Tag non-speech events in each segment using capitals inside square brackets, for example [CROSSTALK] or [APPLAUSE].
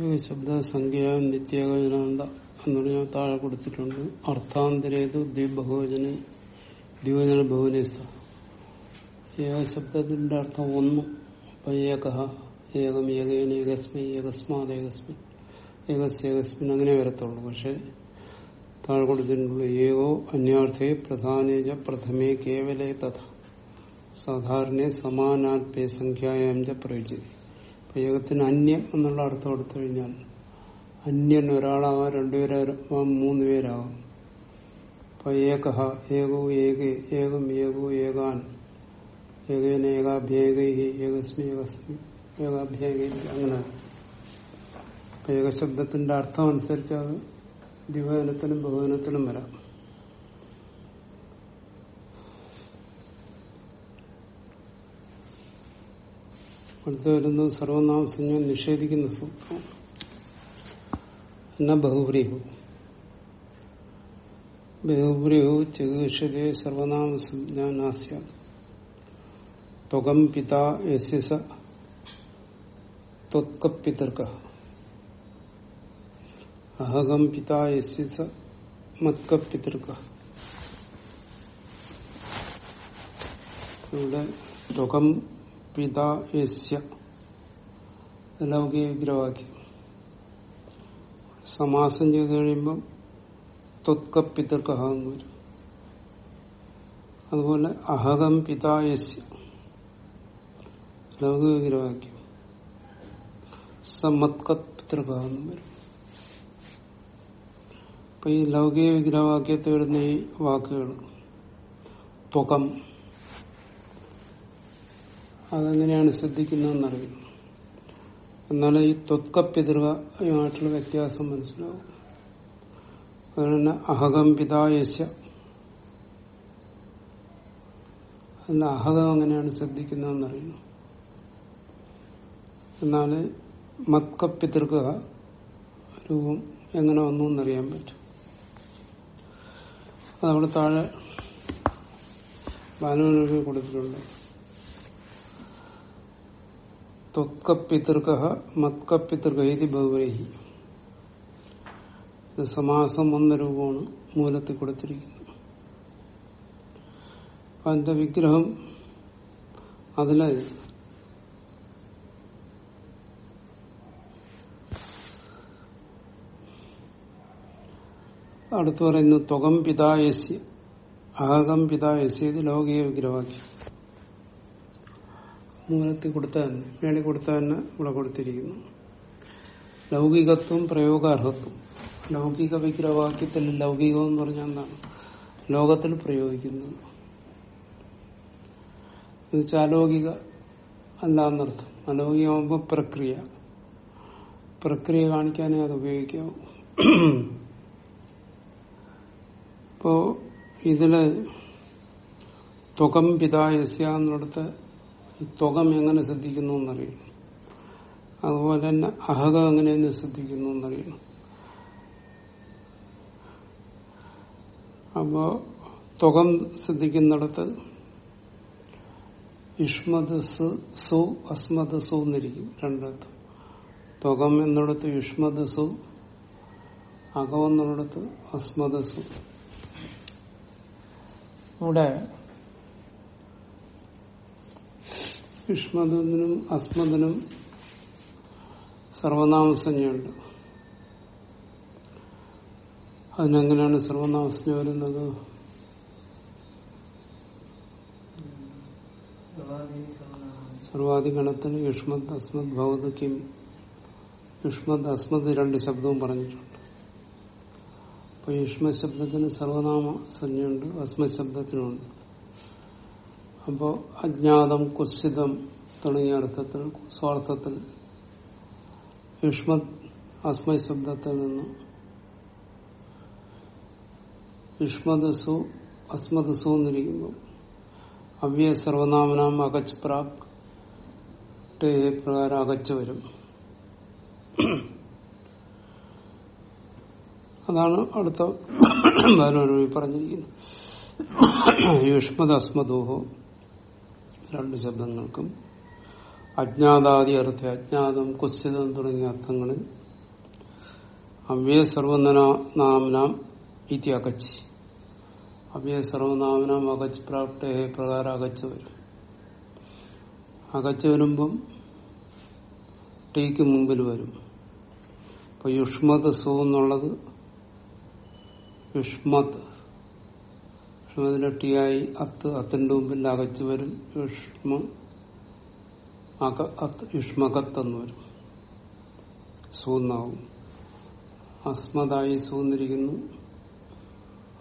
ശബ്ദസംഖ്യ നിത്യേകജനാന്ത എന്ന് പറഞ്ഞാൽ താഴെ കൊടുത്തിട്ടുണ്ട്. അർത്ഥാന്തരേതു ദ്വിബഹുവചന ദ്വിവചന ബഹുനിസ്ഥ ഏക ശബ്ദത്തിന്റെ അർത്ഥം ഒന്ന്. അപ്പൊ ഏക ഏകം ഏകേന ഏകസ്മി ഏകസ്മാത് ഏകസ്മിൻ ഏകസ്യേകസ്മിൻ അങ്ങനെ വരത്തുള്ളൂ. പക്ഷെ താഴെ കൊടുത്തിട്ടുള്ളൂ ഏകോ അന്യാർത്ഥേ പ്രധാനേജ പ്രഥമേ കേവലേ തഥ. സാധാരണ സമാനാത്മേ സംഖ്യായാം ച പ്രയോജിതി അപ്പൊ ഏകത്തിന് അന്യം എന്നുള്ള അർത്ഥം എടുത്തു കഴിഞ്ഞാൽ അന്യൻ ഒരാളാവാം രണ്ടുപേരാവാം മൂന്ന് പേരാവാം. ഇപ്പൊ ഏക ഏകോ ഏക ഏകം ഏകോ ഏകാൻ. ഏകേന ഏകാഭ്യേകൈ ഏകസ്മി ഏകസ്മി ഏകാഭ്യേകൈ അങ്ങനെ. ഏകശബ്ദത്തിന്റെ അർത്ഥം അനുസരിച്ച് അത് ദ്വിവചനത്തിലും ബഹുവചനത്തിലും വരാം. അടുത്ത് വരുന്നത് സർവനാമസഞ്ജം നിഷേധിക്കുന്ന സൂത്രം. എന്ന ബഹുബ്രീഹു. ബഹുബ്രീഹു ചികിത്സതേ സർവനാമസഞ്ജാനാസ്യ ത്വകം പിതാ യസ്യസ ത്വത്കപ്പിതർക്ക അഹകം പിതാ യസ്യസ മത്കപ്പിതർക്ക ഇവിടെ ത്വകം പിതാ യസ്യ. ലൗകിക വിഗ്രഹവാക്യം സമാസം ചെയ്ത് കഴിയുമ്പം ത്വത്കപ്പിതർക്ക എന്ന് വരും. അതുപോലെ അഹകം പിതാ യസ്യ. ലൗകിക വിഗ്രഹവാക്യം സമ്മത്കപ്പിതൃക എന്ന് വരും. അപ്പൊ ഈ ലൗകിക വിഗ്രഹവാക്യത്തിൽ വരുന്ന ഈ വാക്കുകൾ ത്വകം. അതെങ്ങനെയാണ് അറിയുന്നു എന്നാൽ ഈ ത്വത്കപ്പിതൃകയുമായിട്ടുള്ള വ്യത്യാസം മനസ്സിലാവും. അതുപോലെ അഹകം പിതായശ. അതിന്റെ അഹകം എങ്ങനെയാണ് ശ്രദ്ധിക്കുന്നതെന്നറിയുന്നു എന്നാൽ മത്കപ്പിതൃക രൂപം എങ്ങനെ വന്നു എന്നറിയാൻ പറ്റും. അതവിടെ താഴെ ബാലുവിനൊക്കെ കൊടുത്തിട്ടുണ്ട്. ത്വത്കപ്പിതൃക മത്കപ്പിതൃക ഇത് ബഹുരഹി സമാസം വന്ന രൂപമാണ് മൂലത്തിൽ കൊടുത്തിരിക്കുന്നത്. അതിന്റെ വിഗ്രഹം അതിലെ അടുത്ത് പറയുന്നു ത്വകം പിതായസ്യ അഹകം പിതായസ്യ ഇത് ലൗകിക വിഗ്രഹമാക്കി. മൂലത്തിൽ കൊടുത്ത തന്നെ മേളിൽ കൊടുത്ത തന്നെ ഇവിടെ കൊടുത്തിരിക്കുന്നു. ലൗകികത്വം പ്രയോഗാർഹത്വം. ലൗകിക വിഗ്രഹവാക്യത്തിൽ ലൗകികം എന്ന് പറഞ്ഞാൽ എന്താണ്? ലോകത്തിൽ പ്രയോഗിക്കുന്നത് എന്നുവെച്ചാൽ അലൗകിക അല്ല എന്നർത്ഥം അലൗകികമാകുമ്പോൾ പ്രക്രിയ. പ്രക്രിയ കാണിക്കാനേ അത് ഉപയോഗിക്കാവൂ. ഇപ്പോ ഇതിൽ തുകം പിതായസ്യ എന്നിടത്ത് ഈ തുകം എങ്ങനെ ശ്രദ്ധിക്കുന്നു എന്നറിയണം അതുപോലെ തന്നെ അഹകം എങ്ങനെയെന്ന് ശ്രദ്ധിക്കുന്നു എന്നറിയണം അപ്പോ തുകം ശ്രദ്ധിക്കുന്നിടത്ത് യുഷ്മത് സു അസ്മത് സു എന്നിരിക്കും രണ്ടിടത്ത്. തുകം എന്നിടത്ത് യുഷ്മത് സു അകം എന്നിടത്ത് അസ്മത് സു. ഇവിടെ യുഷ്മതിനും അസ്മതിനും സർവനാമസഞ്ജയുണ്ട് അതിനെങ്ങനെയാണ് സർവനാമസഞ്ജ വരുന്നത്? സർവാധിഗണത്തിന് യുഷ്മത് അസ്മത് ഭൗതിക്കും യുഷ്മത് അസ്മത് രണ്ട് ശബ്ദവും പറഞ്ഞിട്ടുണ്ട്. അപ്പൊ യുഷ്മ ശബ്ദത്തിന് സർവനാമ സംജ്ഞയുണ്ട് അപ്പോ അജ്ഞാതം കുസിതം തുടങ്ങിയ അർത്ഥത്തിൽ സ്വാർത്ഥത്തിൽ യുഷ്മത് അസ്മയ ശബ്ദത്തിൽ നിന്ന്. യുഷ്മദസു അസ്മദസു എന്നിരിക്കുന്നു. അവ്യ സർവനാമനാം അകച്ച് പ്രാപ് പ്രകാരം അകച്ച് വരും. അതാണ് അടുത്ത പറഞ്ഞിരിക്കുന്നത്. യുഷ്മത് അസ്മദോഹോ രണ്ട് ശബ്ദങ്ങൾക്കും അജ്ഞാതാദി അർത്ഥ അജ്ഞാതം കുത്സിതം തുടങ്ങിയ അർത്ഥങ്ങളിൽ അവ്യസർവനാമനാം ഇതി അകച്ച്. അവ്യ സർവനാമനാം അകച്ച് പ്രാപ്തേ പ്രകാരം അകച്ച് വരും അകച്ച് വരുമ്പം ടീക്ക് മുമ്പിൽ വരും. അപ്പൊ യുഷ്മത് സു എന്നുള്ളത് യുഷ്മത് ആയി അത്ത് അത്തിന്റെ മുമ്പിൽ അകച്ചു വരും യുഷ്മ യുഷ്മകത്തെന്ന് വരും. സൂന്നാവും. അസ്മതായി സൂന്നിരിക്കുന്നു.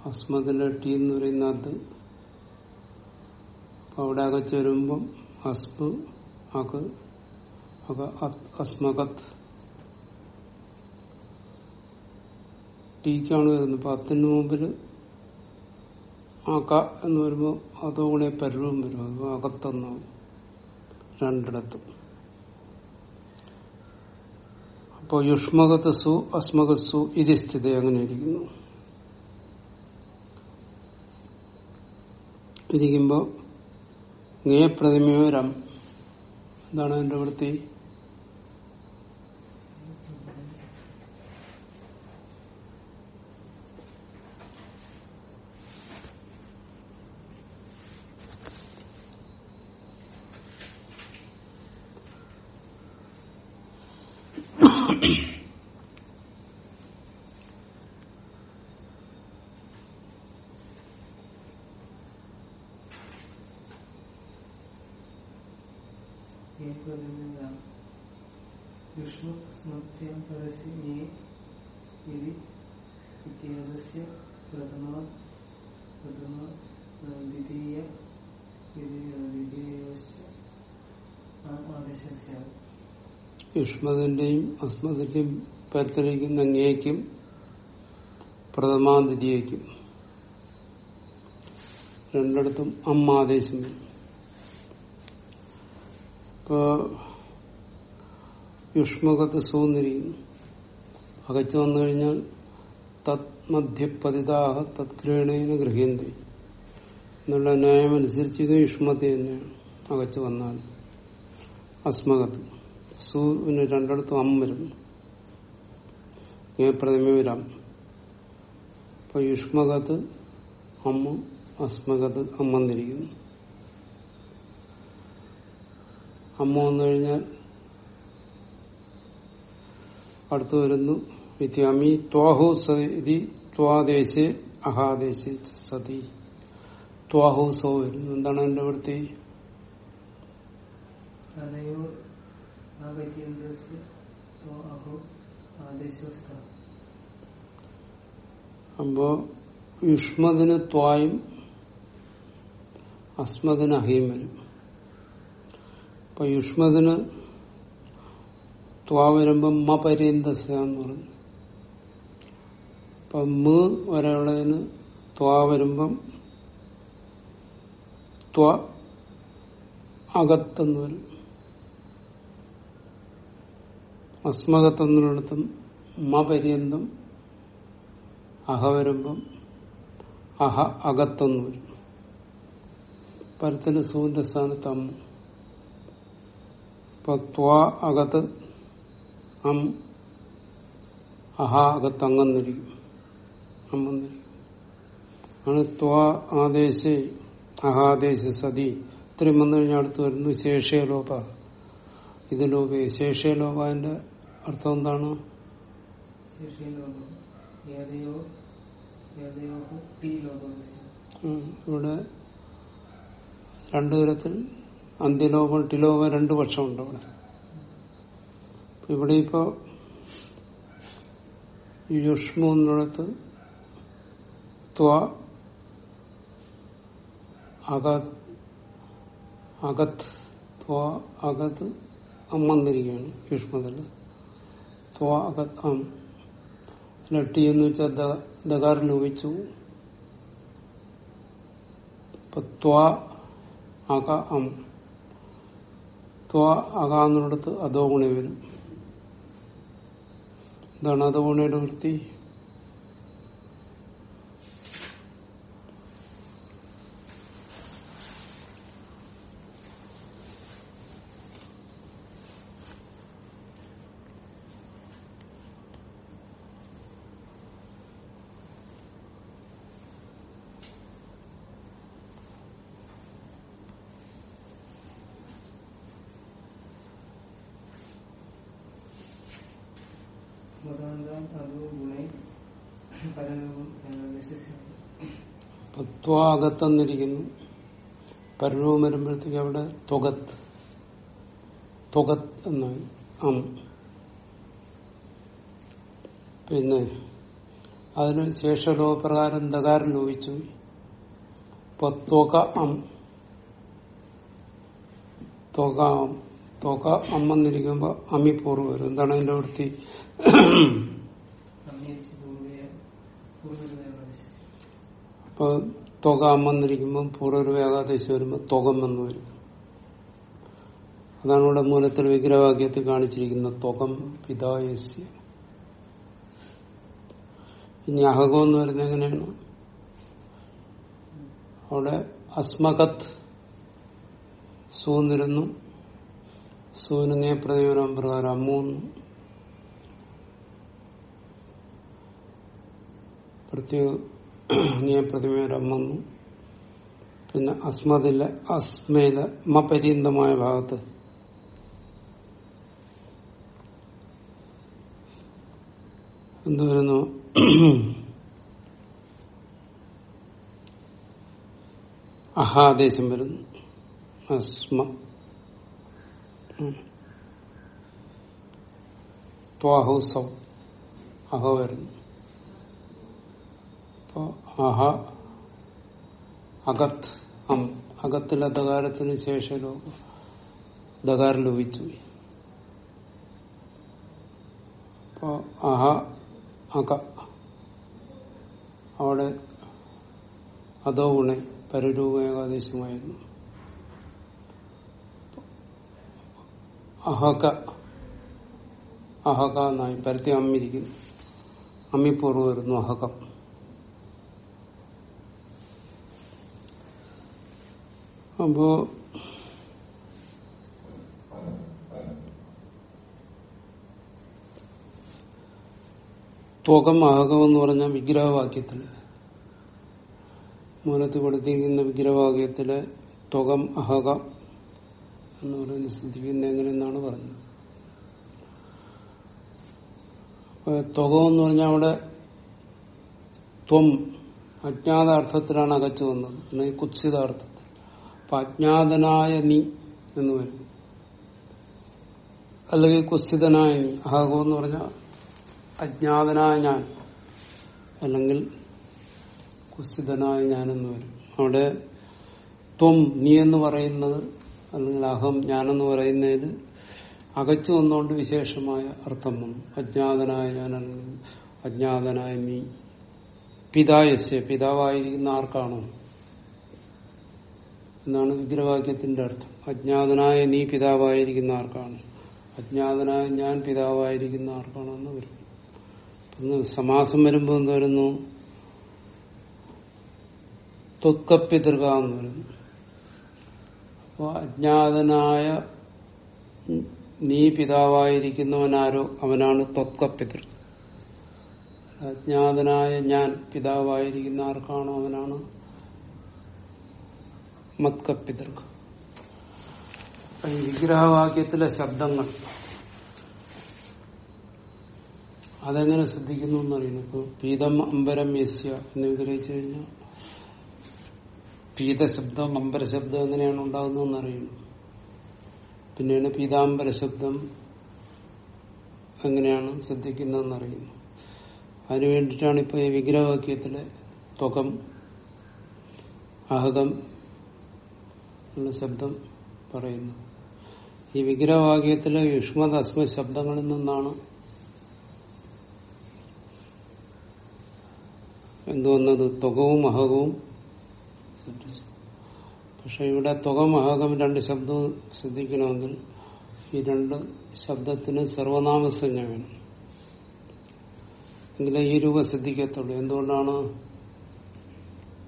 അസ്മതിന്റെ ടി എന്ന് പറയുന്ന അത്. അവിടെ അകച്ചു വരുമ്പം അസ്മ അക് അക അസ്മകത്ത്. ടീക്കാണ് വരുന്നത്. അപ്പൊ അത്തിന് മുമ്പിൽ ആക്ക എന്ന് വരുമ്പോൾ അതോ അതോടെ പരുവം വരും. അത് അകത്തെന്നാവും രണ്ടിടത്തും. അപ്പോൾ യുഷ്മകത്ത് സു അസ്മകത് സു ഇത് സ്ഥിതി അങ്ങനെ ഇരിക്കുന്നു ഇരിക്കുമ്പോ ngേ പ്രതിമയോ രം എന്താണ് അതിന്റെ വൃത്തി? യുഷ്മതിന്റെയും അസ്മതിന്റെയും പരത്തിലിരിക്കുന്ന അങ്ങേക്കും പ്രഥമാതിഥിയേക്കും രണ്ടിടത്തും അമ്മാദേശം. ഇപ്പോൾ യുഷ്മകത്ത് സൂന്നിരിക്കുന്നു അകച്ചു വന്നു കഴിഞ്ഞാൽ തത് മധ്യപതിതാഹ തത്ഗ്രഹണേന ഗൃഹ്യന്തി എന്നുള്ള ന്യായം അനുസരിച്ച് ഇത് യുഷ്മത്തെ തന്നെയാണ്. അകച്ചു വന്നാൽ അസ്മകത്ത് സൂവിന് രണ്ടിടത്തും അം വരുന്നു. പ്രതിമവരാം അപ്പൊ യുഷ്മകത്ത് അമ്മ അസ്മകത്ത് അമ്മന്നിരിക്കുന്നു അമ്മ വന്നു കഴിഞ്ഞാൽ അടുത്തു വരുന്നു. വിദ്യാമി ത്വാഹു സതി ത്വാദേശേ അഹാദേശേ സതി. ത്വാഹു സോ വരുന്നു. എന്താണ് എന്റെ വൃത്തി? അപ്പോ യുഷ്മതിന് ത്വായും അസ്മതിന് അഹീം വരും അപ്പൊ യുഷ്മതിന് ത്വാ വരുമ്പം മ പര്യന്തസ എന്ന് പറഞ്ഞു. അപ്പൊ മ വരെയുള്ളതിന് ത്വാ വരുമ്പം ത്വ അകത്തെന്ന് വരും. അസ്മകത്തെന്നിടത്തും മ പര്യന്തം അഹ വരുമ്പം അഹ അകത്തെന്ന് വരും. പരത്തിന് സൂന്റെ സ്ഥാനത്ത് അമ്മ. ത്വ അകത്ത് അം അഹാകത്ത് അങ്ങന്നിരിക്കും അമ്മന്നിരിക്കും ആണ് ത്വ ആദേശേ അഹാദേശ സതി ഇത്രയും വന്നു കഴിഞ്ഞാൽ അടുത്ത് വരുന്നു ശേഷലോപ ഇത് ലോപ ശേഷലോപന്റെ അർത്ഥം എന്താണ് ഇവിടെ രണ്ടു തരത്തിൽ അന്ത്യലോപം ടിലോപം രണ്ടു പക്ഷമുണ്ട് ഇവിടെ ഇവിടെ ഇപ്പോ യുഷ്മു എന്നിടത്ത് ത്വ അകത് അകത്ത് ത്വ അകത്ത് അമ്മന്നിരിക്കുകയാണ് യുഷ്മതൽ ത്വ അകത്ത് അം. ലട്ടി എന്ന് വെച്ചാൽ ദകാർ ലോപിച്ചു ത്വ അക അം. ത്വ അക എന്നിടത്ത് അതോ ഗുണി വരും. എന്താണ് അതോ ഗുണയുടെ വൃത്തി. ഗുണേ പരലോകം വരുമ്പോഴത്തേക്ക് അവിടെ തുകത്ത് തുകത്ത് എന്നായി അം. പിന്നെ അതിന് ശേഷലോകപ്രകാരം ദകാരം ലോപിച്ചു. ത്വക അം. ത്വക ത്വക അമ്മന്നിരിക്കുമ്പോ അമ്മി പൂർവ് വരും. എന്താണ് അതിന്റെ വൃത്തി? അപ്പൊ തുക അമ്മന്നിരിക്കുമ്പോൾ പൂർവരൂപേകാദേശം വരുമ്പോൾ തുകം എന്ന് വരും. അതാണ് ഇവിടെ മൂലത്തിൽ വിഗ്രഹവാക്യത്തിൽ കാണിച്ചിരിക്കുന്ന തുകം പിതായസ്യ. ഇനി അഹകം എന്ന് വരുന്നത് എങ്ങനെയാണ്? അവിടെ അസ്മകത്ത് സൂന്നിരുന്നു. സൂനിങ്ങേ പ്രതിപരം പ്രകാരം മൂന്ന് പ്രത്യേക പിന്നെ അസ്മതിലെ അസ്മയില മപര്യന്തമായ ഭാഗത്ത്. എന്ത് വരുന്നു അഹാദേശം വരുന്നു. അസ്മ. ത്വാഹുസൗ അഹ വരുന്നു. അപ്പോ അഹ അകത്ത് അം അകത്തിലെ ദകാരത്തിന് ശേഷം ദകാരം ലോപിച്ചു അപ്പോ അഹ അക അവിടെ അതോ ഗുണ പരരൂപ ഏകാദേശമായിരുന്നു അഹക അഹക എന്നായി. പരത്തി അമ്മിരിക്കുന്നു. അമ്മിപ്പൂർവം വരുന്നു അഹകം. അപ്പോ ത്വകം അഹകം എന്ന് പറഞ്ഞ വിഗ്രഹവാക്യത്തിൽ മൂലത്തിൽ കൊടുത്തിരിക്കുന്ന വിഗ്രഹവാക്യത്തിൽ ത്വകം അഹകം. എന്ന് പറയുന്നത് ശ്രദ്ധിക്കുന്ന എങ്ങനെയെന്നാണ് പറഞ്ഞത്. അപ്പൊ ത്വകം എന്ന് പറഞ്ഞാൽ അവിടെ ത്വം അജ്ഞാതാർത്ഥത്തിലാണ് അകച്ചു വന്നത്. അല്ലെങ്കിൽ കുത്സിതാർത്ഥത്തിൽ. അപ്പൊ അജ്ഞാതനായ നീ എന്ന് വരും. അല്ലെങ്കിൽ കുത്സിതനായ നീ. അഹകം എന്ന് പറഞ്ഞാൽ അജ്ഞാതനായ ഞാൻ. അല്ലെങ്കിൽ കുസിതനായ ഞാനെന്ന് വരും. അവിടെ ത്വം നീ എന്ന് പറയുന്നത് അല്ലെങ്കിൽ അഹം ഞാനെന്ന് പറയുന്നതിന് അകച്ചു വന്നുകൊണ്ട് വിശേഷമായ അർത്ഥം വന്നു. അജ്ഞാതനായ ഞാൻ അല്ലെങ്കിൽ അജ്ഞാതനായ നീ പിതായസ്യ പിതാവായിരിക്കുന്ന ആർക്കാണോ? എന്നാണ് വിഗ്രഹവാക്യത്തിന്റെ അർത്ഥം. അജ്ഞാതനായ നീ പിതാവായിരിക്കുന്ന ആർക്കാണ്? അജ്ഞാതനായ ഞാൻ പിതാവായിരിക്കുന്ന ആർക്കാണോ എന്ന് വരും. സമാസം വരുമ്പോൾ എന്ത് വരുന്നു? ത്വക്കപ്പിതൃക എന്ന് വരുന്നു അപ്പോ അജ്ഞാതനായ നീ പിതാവായിരിക്കുന്നവനാരോ അവനാണ് തത്വപിതൃ. അജ്ഞാതനായ ഞാൻ പിതാവായിരിക്കുന്ന ആർക്കാണോ അവനാണ്? മത്കപിതൃ ഈ വിഗ്രഹവാക്യത്തിലെ ശബ്ദങ്ങൾ. അതെങ്ങനെ ശ്രദ്ധിക്കുന്നു എന്നറിയുന്നു ഇപ്പൊ പീതം അമ്പരം യസ്യ എന്ന് വിഗ്രഹിച്ചു കഴിഞ്ഞാൽ പീതശബ്ദം അമ്പരശബ്ദം എങ്ങനെയാണ് ഉണ്ടാകുന്നതെന്ന് അറിയുന്നു പിന്നെയാണ് പീതാംബര ശബ്ദം എങ്ങനെയാണ് ശ്രദ്ധിക്കുന്നതെന്ന് അറിയുന്നു അതിനു വേണ്ടിയിട്ടാണ് ഇപ്പൊ ഈ വിഗ്രഹവാക്യത്തിലെ ത്വകം അഹകം എന്ന ശബ്ദം പറയുന്നു ഈ വിഗ്രഹവാക്യത്തിലെ യുഷ്മത് അസ്മ ശബ്ദങ്ങളിൽ നിന്നാണ് എന്തുവന്നത്? തുകവും അഹകവും പക്ഷെ ഇവിടെ തുക മഹാകം രണ്ട് ശബ്ദവും ശ്രദ്ധിക്കണമെങ്കിൽ ഈ രണ്ട് ശബ്ദത്തിന് സർവനാമസഞ്ജ വേണം. എങ്കിലേ ഈ രൂപ സിദ്ധിക്കത്തുള്ളൂ എന്തുകൊണ്ടാണ്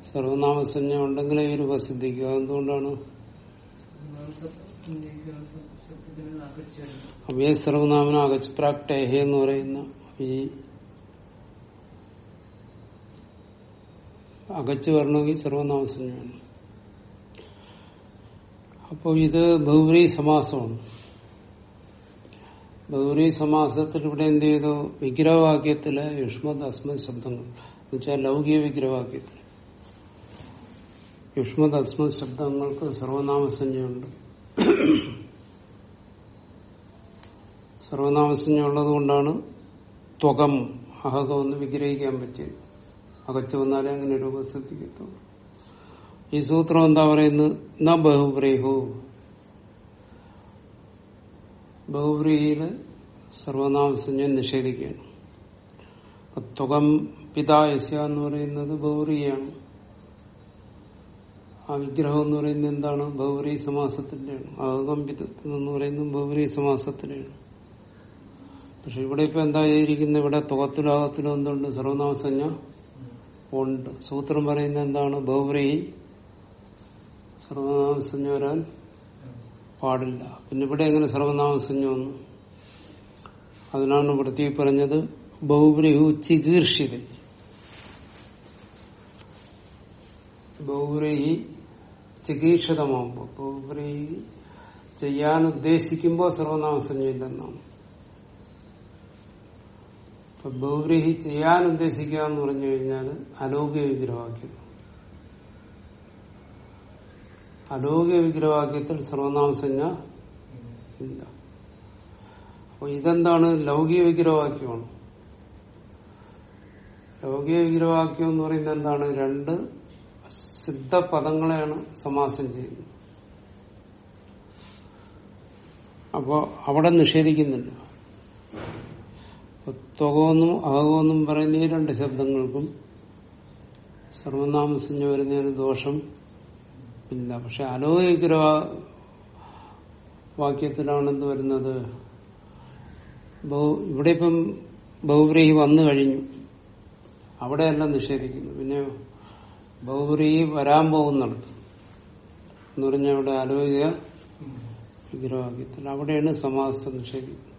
സർവനാമസഞ്ജ ഉണ്ടെങ്കിലേ ഈ രൂപ സിദ്ധിക്കുക എന്തുകൊണ്ടാണ് അപ്പൊ അവയെ സർവനാമന അകച്ച് പ്രാക്ടേഹ എന്ന് പറയുന്ന ഈ അകച്ചു വരണമെങ്കിൽ സർവനാമസം വേണം അപ്പോൾ ഇത് ബഹുവരി സമാസമാണ്. ബൗരി സമാസത്തിൽ ഇവിടെ എന്ത് ചെയ്തു? വിഗ്രഹവാക്യത്തിലെ യുഷ്മത് അസ്മത് ശബ്ദങ്ങൾ എന്നുവെച്ചാൽ ലൗകിക വിഗ്രഹവാക്യത്തിൽ. യുഷ്മത് അസ്മത് ശബ്ദങ്ങൾക്ക് സർവനാമസഞ്ജയുണ്ട് സർവനാമസഞ്ജ ഉള്ളത് കൊണ്ടാണ് ത്വകം അഹകം ഒന്ന് വിഗ്രഹിക്കാൻ പറ്റിയത്. അകച്ചു വന്നാലേ അങ്ങനെ രൂപസിദ്ധിക്കത്തുള്ളൂ ഈ സൂത്രം എന്താ പറയുന്നത്? ന ബഹുബ്രീഹു. ബഹുബ്രീഹിയിൽ സർവനാമസഞ്ജം നിഷേധിക്കുകയാണ്. തുകം പിതാ പിതായസ്യ എന്ന് പറയുന്നത് ബൗറിയാണ് ആ വിഗ്രഹം എന്ന് പറയുന്നത് എന്താണ്? ബൗറി സമാസത്തിന്റെയാണ്. പിത എന്ന് പറയുന്നത് ബൗറി സമാസത്തിന്റെയാണ്. പക്ഷെ ഇവിടെ ഇപ്പൊ എന്താ ചെയ്തിരിക്കുന്നത്? ഇവിടെ തുകത്തിലോ അകത്തിലോ എന്തുണ്ട്? സർവനാമസഞ്ജ ഉണ്ട് സൂത്രം പറയുന്ന എന്താണ്? ബൗറി സർവനാമസഞ്ജ വരാൻ പാടില്ല. പിന്നെ ഇവിടെ എങ്ങനെ സർവനാമസഞ്ജ വന്നു? അതിനാണ് വൃത്തി പറഞ്ഞത് ബൗബ്രിഹു ചികീർഷിത. ബൗബ്രഹി ചികീർഷിതമാകുമ്പോ ബൗബ്രഹി ചെയ്യാൻ ഉദ്ദേശിക്കുമ്പോൾ സർവനാമസഞ്ജയില്ലെന്നാണ് ഇപ്പൊ ബൗബ്രഹി ചെയ്യാൻ ഉദ്ദേശിക്കുക എന്ന് പറഞ്ഞു കഴിഞ്ഞാൽ അലൗകിക വിഗ്രഹവാക്യം. അലൗകിക വിഗ്രഹവാക്യത്തിൽ സർവനാമസഞ്ജ ഇല്ല. അപ്പൊ ഇതെന്താണ്? ലൗകിക വിഗ്രഹവാക്യമാണ്. ലൗകിക വിഗ്രഹവാക്യം എന്ന് പറയുന്നത് എന്താണ്? രണ്ട് സിദ്ധ പദങ്ങളെയാണ് സമാസം ചെയ്യുന്നത്. അപ്പോ അവിടെ നിഷേധിക്കുന്നില്ല. ത്വകമെന്നും അകമെന്നും പറയുന്ന ഈ രണ്ട് ശബ്ദങ്ങൾക്കും സർവനാമസഞ്ജ വരുന്നതിന് ദോഷം ഇല്ല. പക്ഷെ അലോകിക വാക്യത്തിലാണ് എന്ത് വരുന്നത് ഇവിടെ ഇപ്പം ബഹുബ്രീഹി വന്നു കഴിഞ്ഞു. അവിടെയല്ല നിഷേധിക്കുന്നു. പിന്നെ ബഹുബ്രീഹി വരാൻ പോകുന്നിടത്ത് എന്ന് പറഞ്ഞാൽ അവിടെ അലോകിക വിഗ്രഹവാക്യത്തിൽ അവിടെയാണ് സമാസം നിഷേധിക്കുന്നത്.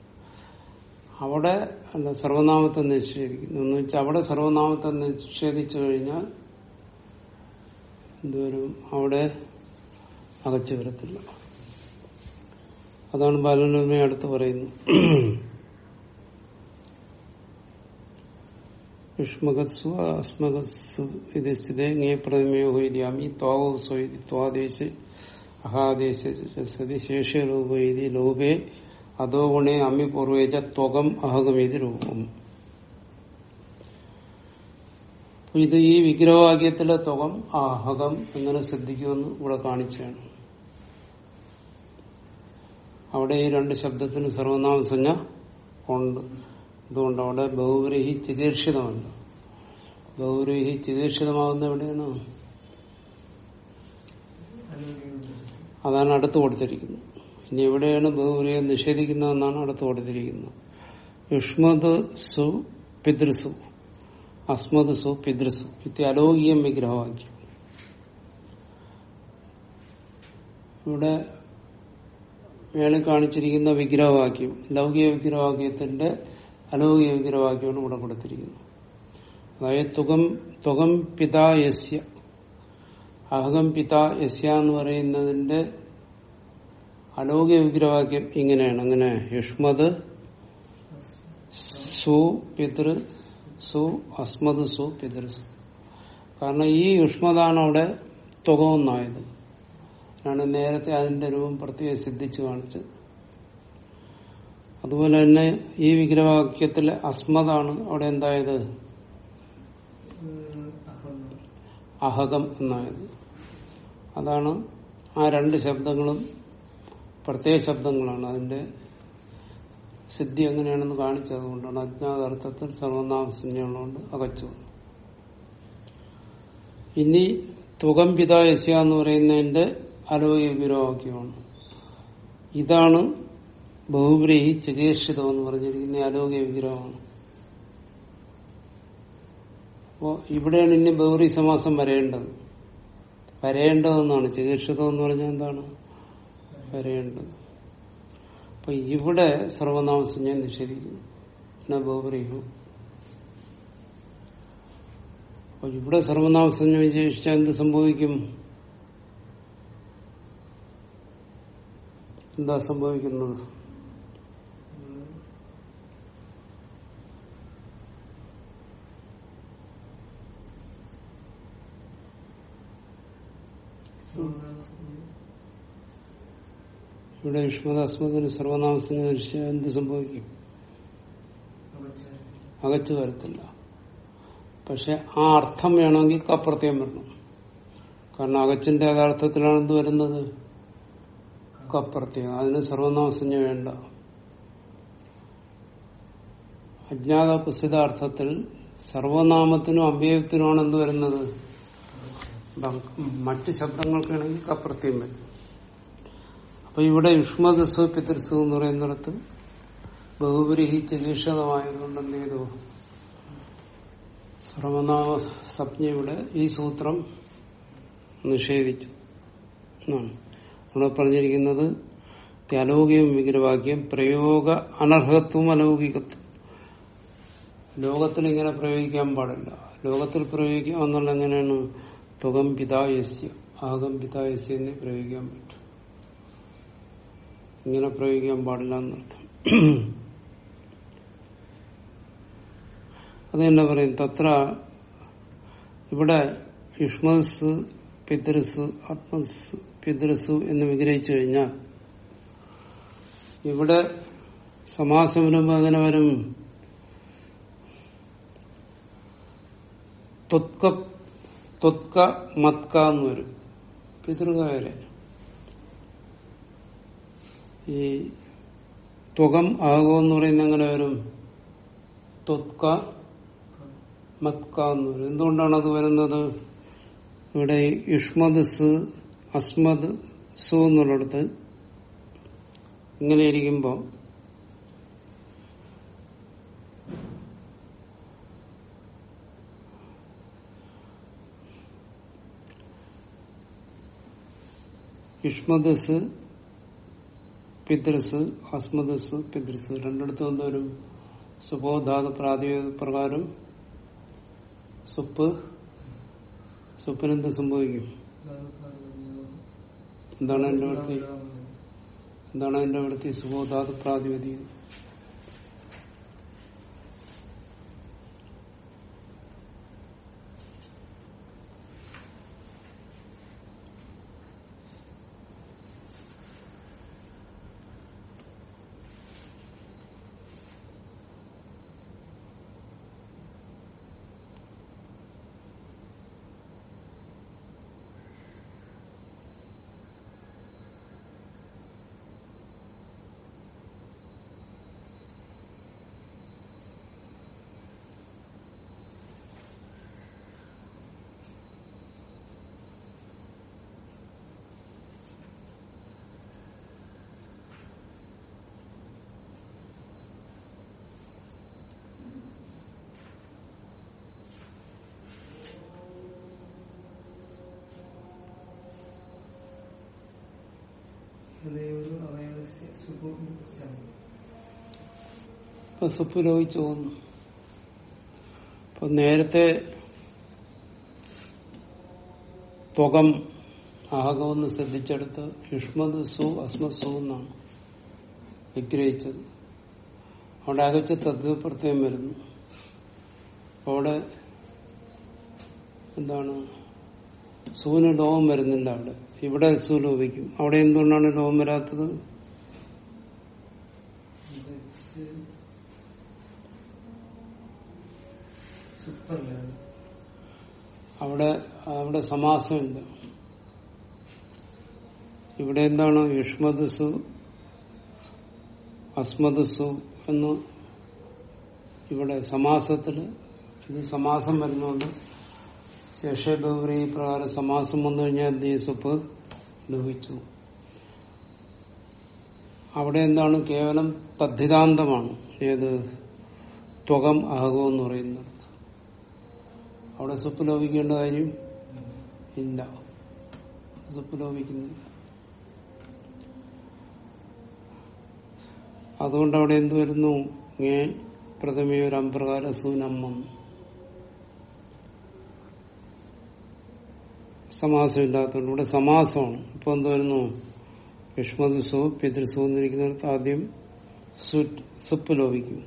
അവിടെ അല്ല സർവനാമത്തെ നിഷേധിക്കുന്നു. എന്ന് വെച്ചാൽ അവിടെ സർവനാമത്തെ നിഷേധിച്ചു കഴിഞ്ഞാൽ എന്തുവരും അവിടെ അകച്ചു വരത്തില്ല. അതാണ് ബാലനന്മ അടുത്ത് പറയുന്നു. യുഷ്മകത്സു അസ്മകത്സു അതോ ഗുണേ അമ്മി പൂർവേജ ത്വകം അഹകമേതി രൂപം. ഇത് ഈ വിഗ്രഹവാക്യത്തിലെ തുകം അഹകം എങ്ങനെ ശ്രദ്ധിക്കുമെന്ന് ഇവിടെ കാണിച്ചാണ്. അവിടെ ഈ രണ്ട് ശബ്ദത്തിന് സർവനാമസഞ്ജ ഉണ്ട്. അതുകൊണ്ട് അവിടെ ബഹുരഹി ചികീർഷിതമല്ല ബഹുരഹി ചികീർഷിതമാകുന്ന എവിടെയാണ്? അതാണ് അടുത്ത് കൊടുത്തിരിക്കുന്നത്. ഇനി എവിടെയാണ് ബഹുവിനെ നിഷേധിക്കുന്നതെന്നാണ് അടുത്ത് കൊടുത്തിരിക്കുന്നത്. യുഷ്മത് സു പിതൃസു. അസ്മത് സു പിതൃസു. ഇത്തി അലൗകികം വിഗ്രഹവാക്യം. ഇവിടെ മേളിൽ കാണിച്ചിരിക്കുന്ന വിഗ്രഹവാക്യം ലൗകിക വിഗ്രഹവാക്യത്തിന്റെ അലൗകിക വിഗ്രഹവാക്യമാണ് ഇവിടെ കൊടുത്തിരിക്കുന്നത്. അതായത് തുകം തുകം പിതാ യസ്യ. അഹകം പിതാ യസ്യ എന്ന് പറയുന്നതിന്റെ അലൗകിക വിഗ്രഹവാക്യം ഇങ്ങനെയാണ്. അങ്ങനെ യുഷ്മത് സു പിതൃ സു അസ്മത് സു പിതൃ സു. കാരണം ഈ യുഷ്മതാണ് അവിടെ തുകവെന്നായത്. ആണ് നേരത്തെ അതിന്റെ രൂപം പ്രത്യേകം സിദ്ധിച്ചു കാണിച്ചത് അതുപോലെ തന്നെ ഈ വിഗ്രഹവാക്യത്തിലെ അസ്മതാണ് അവിടെ എന്തായത്? അഹകം എന്നായത്. അതാണ് ആ രണ്ട് ശബ്ദങ്ങളും പ്രത്യേക ശബ്ദങ്ങളാണ്. അതിന്റെ സിദ്ധി എങ്ങനെയാണെന്ന് കാണിച്ചത് കൊണ്ടാണ് അജ്ഞാതാർത്ഥത്തിൽ സർവനാമസഞ്ജകളുണ്ട് അകച്ചു. ഇനി തുകം പിതായസ്യ എന്ന് പറയുന്നതിന്റെ അലോയ വിരോഗ്യമാണ് ഇതാണ് ബഹുബ്രീഹി ചികീർഷിതം എന്ന് പറഞ്ഞിരിക്കുന്ന അലോക വിഗ്രഹമാണ്. അപ്പോ ഇവിടെയാണ് ഇനി ബഹുറി സമാസം വരേണ്ടത്. വരേണ്ടതെന്നാണ്. ചികീർഷിതം എന്ന് പറഞ്ഞാൽ എന്താണ്? വരേണ്ടത് അപ്പൊ ഇവിടെ സർവനാമസം ഞാൻ നിഷേധിക്കുന്നു. ബഹുബ്രീഹു അപ്പൊ ഇവിടെ സർവനാമസഞ്ജ വിശേഷിച്ചാൽ എന്ത് സംഭവിക്കും? എന്താ സംഭവിക്കുന്നത് സർവനാമസഞ്ജ ഇവിടെ യുഷ്മത അസ്മതിന് സർവനാമസിനെ എന്ത് സംഭവിക്കും? അകച്ചു വരത്തില്ല. പക്ഷെ ആ അർത്ഥം വേണമെങ്കിൽ കപ്രത്യം വരണം. കാരണം അകച്ചിന്റെ യഥാർത്ഥത്തിലാണ് എന്ത് വരുന്നത്? കപ്രത്യം അതിന് സർവനാമസഞ്ജ വേണ്ട. അജ്ഞാത കുസ്ഥിതാർത്ഥത്തിൽ സർവനാമത്തിനും അവയവത്തിനുമാണ് എന്ത് വരുന്നത്? മറ്റ് ശബ്ദങ്ങൾക്കാണെങ്കിൽ കപ്രത്യം വരും. അപ്പൊ ഇവിടെ യുഷ്മദസ്സു പിതൃസു എന്ന് പറയുന്നിടത്ത് ബഹുപരിഹി ചികിത്സതമായതുകൊണ്ട് എന്ത് ചെയ്തു? സർവനാമ സപ്ഞയുടെ ഈ സൂത്രം നിഷേധിച്ചു. അവിടെ പറഞ്ഞിരിക്കുന്നത് അലൗകികം വിഗ്രഹവാക്യം പ്രയോഗ അനർഹത്വം അലൗകികത്വം. ലോകത്തിൽ ഇങ്ങനെ പ്രയോഗിക്കാൻ പാടില്ല. ലോകത്തിൽ പ്രയോഗിക്കാം എന്നുള്ള എങ്ങനെയാണ്? തുകം പിതായസ്യ. ആകം പിതായസ്യ എന്നേ പ്രയോഗിക്കാൻ പറ്റും. ഇങ്ങനെ പ്രയോഗിക്കാൻ പാടില്ല എന്നർത്ഥം. അത് തന്നെ പറയും തത്ര ഇവിടെ യുഷ്മസ് പിതൃസ് ആത്മസ് പിതൃസ് എന്ന് വിഗ്രഹിച്ചു കഴിഞ്ഞാൽ ഇവിടെ സമാസം അങ്ങനെ വരും. ത്വത്ക ത്വത്ക മത്ക എന്ന് വരും. പിതൃകാരെ ഈ ത്വകം ആകോ എന്ന് പറയുന്ന എങ്ങനെ വരും ത്വക്ക മത്ക എന്ന് വരും എന്തുകൊണ്ടാണ് അത് വരുന്നത്? ഇവിടെ യുഷ്മദ് സ് അസ്മദ് സു എന്നുള്ളിടത്ത് ഇങ്ങനെ ഇരിക്കുമ്പോൾ യുഷ്മദസ് പിതൃസ് അസ്മദസ് പിതൃസ്. രണ്ടിടത്തും എന്തോരും സുബോധാത പ്രാതിപ പ്രകാരം സുപ്പ് സുപ്പിനെന്ത് സംഭവിക്കും? എന്താണ് എന്റെ വൃത്തി എന്താണ് എന്റെ വൃത്തി സുബോധാത പ്രാതിപതികം ഇപ്പൊ പോകുന്നു. അപ്പൊ നേരത്തെ തുകം ആകമെന്ന് ശ്രദ്ധിച്ചെടുത്ത് യുഷ്മത് സു അസ്മസു എന്നാണ് വിഗ്രഹിച്ചത്. അവിടെ അകച്ച് തദ്വ പ്രത്യേകം വരുന്നു. അവിടെ എന്താണ് സൂന് ലോകം വരുന്നില്ല അവിടെ ഇവിടെ സു ലോപിക്കും അവിടെ എന്തുകൊണ്ടാണ് ലോകം വരാത്തത്? അവിടെ അവിടെ സമാസമില്ല ഇവിടെ എന്താണ്? യുഷ്മദസു അസ്മദസു എന്ന് ഇവിടെ സമാസത്തിൽ ഇത് സമാസം വരുന്നുണ്ട് ശേഷബൗരി പ്രകാരം സമാസം വന്നു കഴിഞ്ഞാൽ എന്ത് ചെയ്യും? സ്വപ്പ്? ലഭിച്ചു അവിടെ എന്താണ്? കേവലം തദ്ധിതാന്തമാണ്. ഏത്? ത്വകം അഹകം എന്ന് പറയുന്നത്. അവിടെ സ്വപ്പ് ലോപിക്കേണ്ട കാര്യം ഇല്ല. സ്വപ്പ് ലോപിക്കുന്നില്ല. അതുകൊണ്ട് അവിടെ എന്ത് വരുന്നു? ഏ ഒരു അമ്പ്രകാര സമാസമില്ലാത്തതുകൊണ്ട് ഇവിടെ സമാസമാണ്. ഇപ്പൊ എന്ത് വരുന്നു? സു പിതൃസു എന്നിരിക്കുന്നിടത്ത് ആദ്യം സുപ്പ് ലോപിക്കും.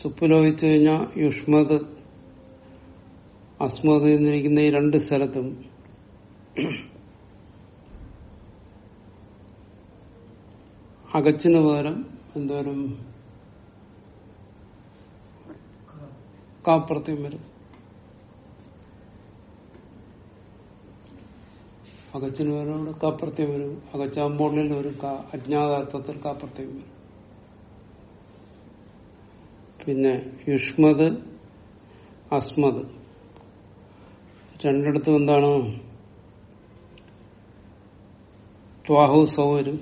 സുപ്പ് ലോപിച്ചു കഴിഞ്ഞാൽ യുഷ്മത് അസ്മത് എന്നിരിക്കുന്ന ഈ രണ്ട് സ്ഥലത്തും അകച്ചിന് പകരം എന്തോരും? കാപ്രത്യം വരും. അകച്ചിന് വരും ഇവിടെ കാപ്രത്യം വരും അകച്ചാമ്പോളിൽ ഒരു അജ്ഞാതാർത്ഥത്തിൽ കാപ്രത്യം വരും. പിന്നെ യുഷ്മത് അസ്മത് രണ്ടിടത്തും എന്താണ്? ത്വാഹു സൗ വരും.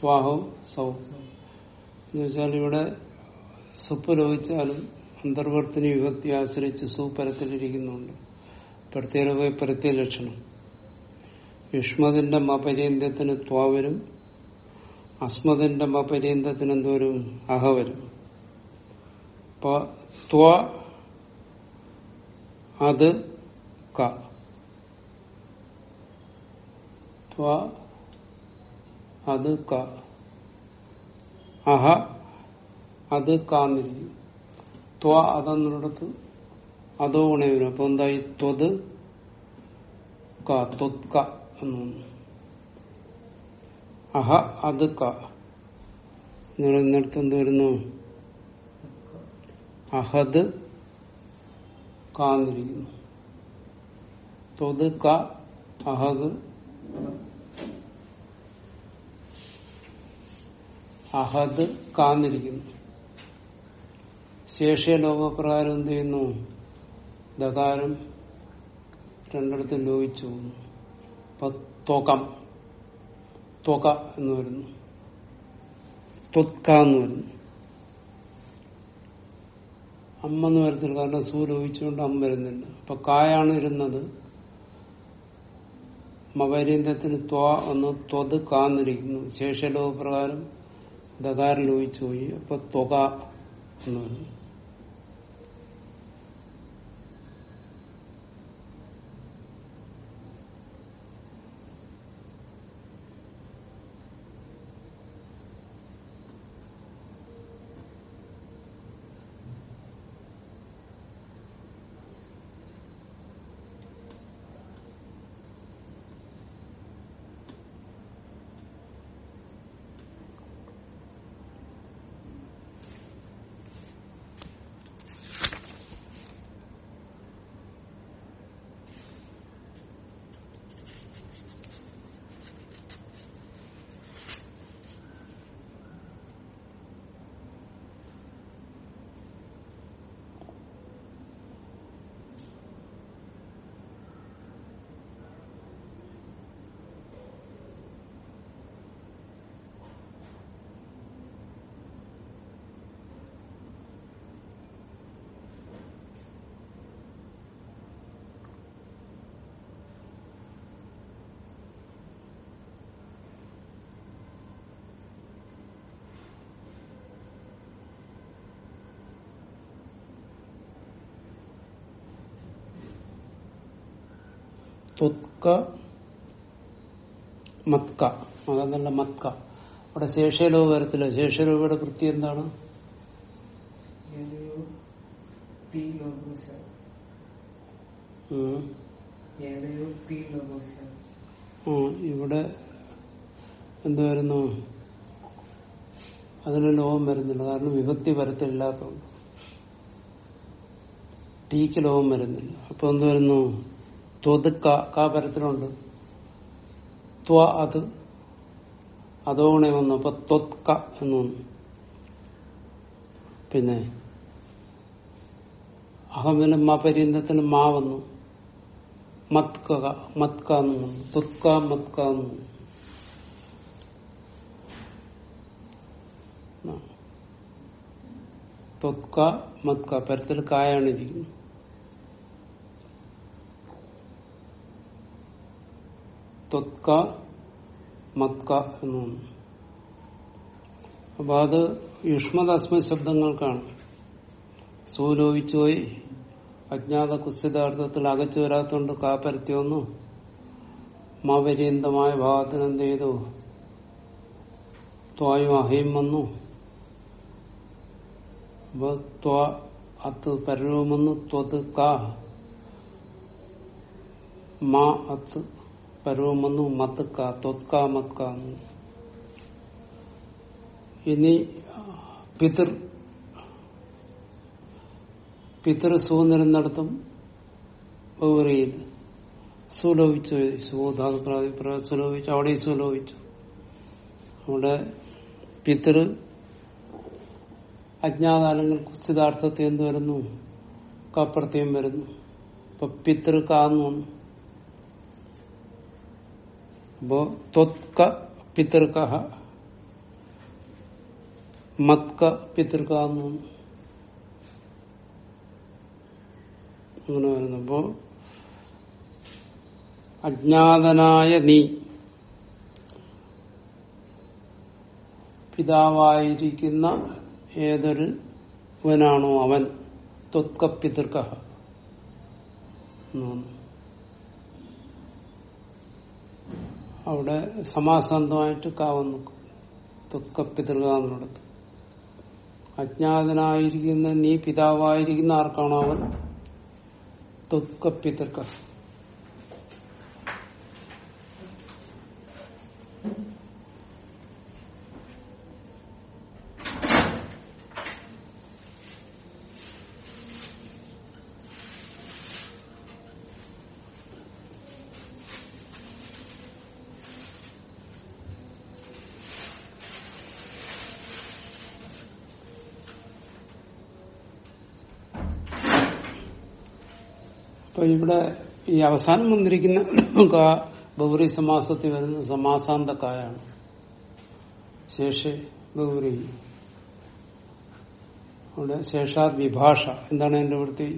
ത്വാഹു സൗ. എന്ന് വെച്ചാൽ ഇവിടെ സുപ്പ് ലോപിച്ചാലും അന്തർവർത്തിനി വിഭക്തി ആശ്രയിച്ച് സുപരത്തിലിരിക്കുന്നുണ്ട്. പ്രത്യേക പ്രത്യേക ലക്ഷണം. യുഷ്മതിന്റെ മപര്യന്തത്തിന് ത്വാവരും അസ്മതിന്റെ മപര്യന്തത്തിന് എന്തോരും അഹ വരും. അപ്പൊ ത്വ അത് ക. അത് ക. അഹ അത് കാന്നിരിക്കും ത്വ അതെന്നിടത്ത് അതോ ഗുണേ വരും അപ്പൊ എന്തായി? ത്വത് ക ത്വത്ക എന്ന് അഹ അത് ക. എന്ത് വരുന്നു? അഹദ് കാന്നിരിക്കുന്നു ത്വത് ക അഹഗ് അഹദ് കാന്നിരിക്കുന്നു ശേഷിയ ലോകപ്രകാരം എന്ത് ചെയ്യുന്നു? ദകാരം രണ്ടിടത്തും ലോപിച്ചു പോകുന്നു. അപ്പൊ ത്വകം. ത്വക എന്ന് വരുന്നു. ത്വത്ക എന്ന് വരുന്നു. അമ്മ എന്ന് വരത്തില്ല. കാരണം സൂ ലോപിച്ചുകൊണ്ട് അമ്മ വരുന്നില്ല. അപ്പൊ കായാണ് ഇരുന്നത്. മവരീന്ദ്രത്തിന് ത്വ എന്ന് ത്വത് കാന്നിരിക്കുന്നു ശേഷലോകപ്രകാരം ദകാരം ലോപിച്ചു പോയി. അപ്പൊ ത്വക എന്ന് പറഞ്ഞു ത്വത്ക മത്ക. മകന്നല്ല മത്ക. അവിടെ ശേഷലോ വരത്തില്ല ശേഷലോയുടെ വൃത്തി എന്താണ് ഇവിടെ എന്ത് വരുന്നു അതിന് ലോകം വരുന്നില്ല. കാരണം വിഭക്തി വരത്തില്ലാത്തതുകൊണ്ട് ടീക്ക് ലോകം വരുന്നില്ല. അപ്പൊ എന്ത് വരുന്നു ക കാ ത്വ അത് അതോണെ വന്നു അപ്പൊ ത്വത്ക എന്ന് വന്നു. പിന്നെ അഹമിനും മാ പര്യന്തത്തിന് മാ വന്നു. മത്ക മത്ക എന്ന് വന്നു. തുർക്ക മത്ക എന്ന് വന്നു. ത്വത്ക മത്ക പരത്തിൽ കായാണ് ഇരിക്കുന്നത്. അപ്പൊ അത് യുഷ്മദസ്മ ശബ്ദങ്ങൾക്കാണ്. സൂലോപിച്ചുപോയി അജ്ഞാത കുസ്യതാർത്ഥത്തിൽ അകച്ചു വരാത്തോണ്ട് കാപ്പരത്തി വന്നു. മാപര്യന്തമായ ഭാഗത്തിന് എന്ത് ചെയ്തു? ത്വായും അഹയും വന്നു. അത്ത് പരവും വന്നു ത്വത് കാ. മാ അത്ത് പരവും വന്നു മത്തുക്ക തൊത്ക മത്ക. ഇനി പിതൃ. പിതൃ സൂന്നിരുന്നിടത്തും ബഹുറിയിൽ സുലോഭിച്ചു സുധാതുപ്രായ സുലോഭിച്ചു അവിടെ സുലോഭിച്ചു അവിടെ പിതൃ അജ്ഞാത അല്ലെങ്കിൽ കുസിതാർത്ഥത്തിൽ എന്ത് വരുന്നു? കപ്രത്യം വരുന്നു. ഇപ്പൊ പിതൃ കാന്നു അപ്പോ ത്വത്ക പിതൃക മത്ക പിതൃക അങ്ങനെ വരുന്നപ്പോ അജ്ഞാതനായ നീ പിതാവായിരിക്കുന്ന ഏതൊരു വനാണോ അവൻ? ത്വത്കപ്പിതൃക അവിടെ സമാസാന്തമായിട്ട് കാവുന്നു ത്വത്കപ്പിതൃക എന്നുള്ളത് അജ്ഞാതനായിരിക്കുന്ന നീ പിതാവായിരിക്കുന്ന ആർക്കാണോ അവൻ? ത്വത്കപ്പിതൃക അപ്പൊ ഇവിടെ ഈ അവസാനം വന്നിരിക്കുന്ന കാ ബൗറി സമാസത്തിൽ വരുന്ന സമാസാന്ത കായാണ് ശേഷ ബൗറി അവിടെ ശേഷാദ് വിഭാഷ എന്താണ് എന്റെ വൃത്തി?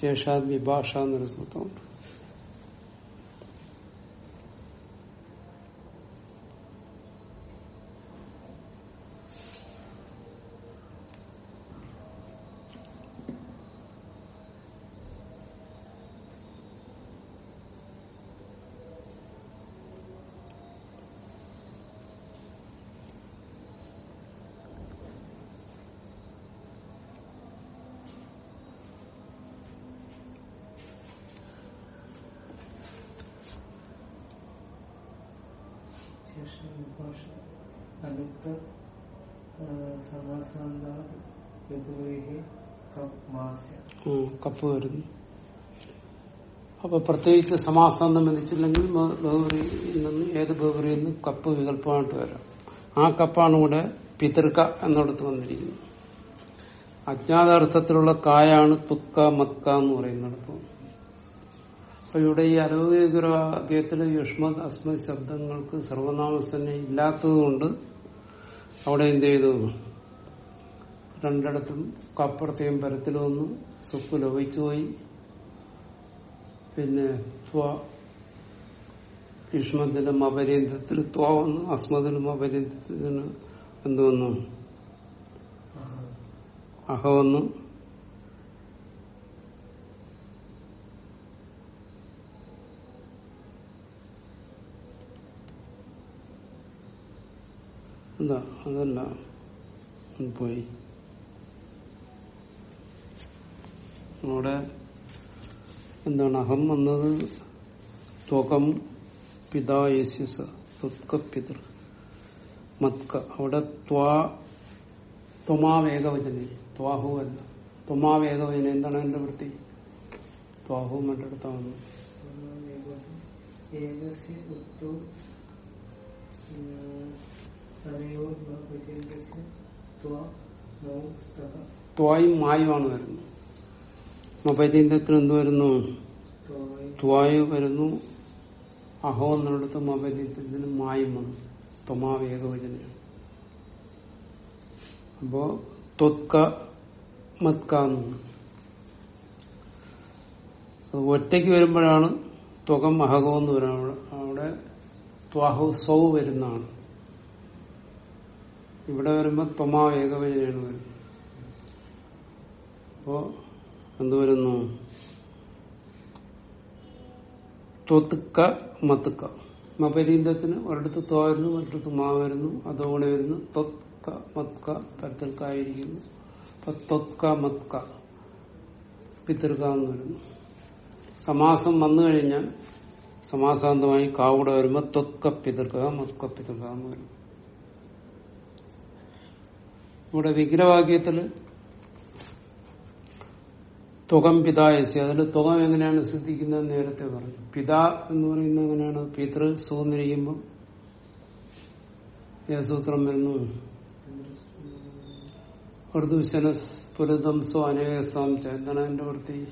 ശേഷാദ് വിഭാഷ എന്നൊരു സൂത്രമുണ്ട് ശേഷം വിഭാഷ അടുത്ത സമാസാന്താ വിഭൂരിഹി മാസ്യ ഉം, കപ്പ് വരുന്നു അപ്പൊ പ്രത്യേകിച്ച് സമാസം ബന്ധിച്ചില്ലെങ്കിൽ ബ- ബഹുവരിയിൽ നിന്ന് ഏത് ബഹുബരിയിൽ നിന്ന് കപ്പ് വികല്പമായിട്ട് വരാം. ആ കപ്പാണ് ഇവിടെ പിതൃക എന്നിടത്ത് വന്നിരിക്കുന്നത്. അജ്ഞാതാർത്ഥത്തിലുള്ള കായാണ് തുക്ക മക്ക എന്ന് പറയുന്നത് അപ്പൊ ഇവിടെ ഈ അലൗകികത്തിലെ യുഷ്മത് അസ്മത് ശബ്ദങ്ങൾക്ക് സർവനാമസന്നെ ഇല്ലാത്തതുകൊണ്ട് അവിടെ എന്ത് ചെയ്തു? രണ്ടിടത്തും കപ്പുറത്തെയും പരത്തിലൊന്നും സുപ്പ് ലോപിച്ചുപോയി പിന്നെ ത്വ യുഷ്മത്തിലും അപര്യന്തത്തിൽ ത്വ വന്നു അസ്മതിലും അപര്യന്തത്തിന് എന്ത് വന്നു? അഹ വന്നു. എന്താ? അതല്ല. അത് പോയി. അവിടെ എന്താണ് അഹം വന്നത് ത്വകം പിതാ യസ്യസ ത്വത്ക പിതൃ. മത്ക അവിടെ ത്വാ ത്വമാവേകവചന ത്വാഹു അല്ല. ത്വമാവേകവചന എന്താണ് എന്റെ വൃത്തി? ത്വാഹു സ്തക ത്വായും മായുമാണ് വരുന്നത്. മപര്യന്തത്തിന് എന്ത് വരുന്നു? ത്വായ വരുന്നു. അഹോ എന്നിടത്ത് മപര്യന്തത്തിന് മായും വന്നു. ത്വമാവേകവചന അപ്പോ ത്വത്ക മത്ക. അത് ഒറ്റയ്ക്ക് വരുമ്പോഴാണ് ത്വകം അഹകോ എന്ന് പറയുന്നത്. അവിടെ ത്വാഹു സൗ വരുന്നതാണ്. ഇവിടെ വരുമ്പോ ത്വമാവേകവചനയാണ് വരുന്നത്. അപ്പോ എന്ത് വരുന്നു ത്വത്തുക്ക മത്തുക്ക. മപരീന്തത്തിന് ഒരിടത്ത് ത്വ വരുന്നു ഒരിടത്ത് മാ വരുന്നു അതോടെ വരുന്നു ത്വത്ക മത്ക പരത്തിൽക്കായിരിക്കുന്നു. അപ്പൊ ത്വത്ക മത്ക പിതൃക എന്ന് വരുന്നു. സമാസം വന്നു കഴിഞ്ഞാൽ സമാസാന്തമായി കാവുടെ വരുമ്പോ മത്ക പിതൃക്ക എന്ന് വരും. ഇവിടെ വിഗ്രഹവാക്യത്തിൽ തുകം പിതായസി അതിന്റെ തുകം എങ്ങനെയാണ് സിദ്ധിക്കുന്നത് നേരത്തെ പറഞ്ഞു. പിതാ എന്ന് പറയുന്നത് എങ്ങനെയാണ്? പിതൃ സൂന്നിരിക്കുമ്പോൾ ഏത് സൂത്രം വരുന്നു. പുരതം സ്വ അനേകസാം ചന്ദനന്റെ വൃത്തി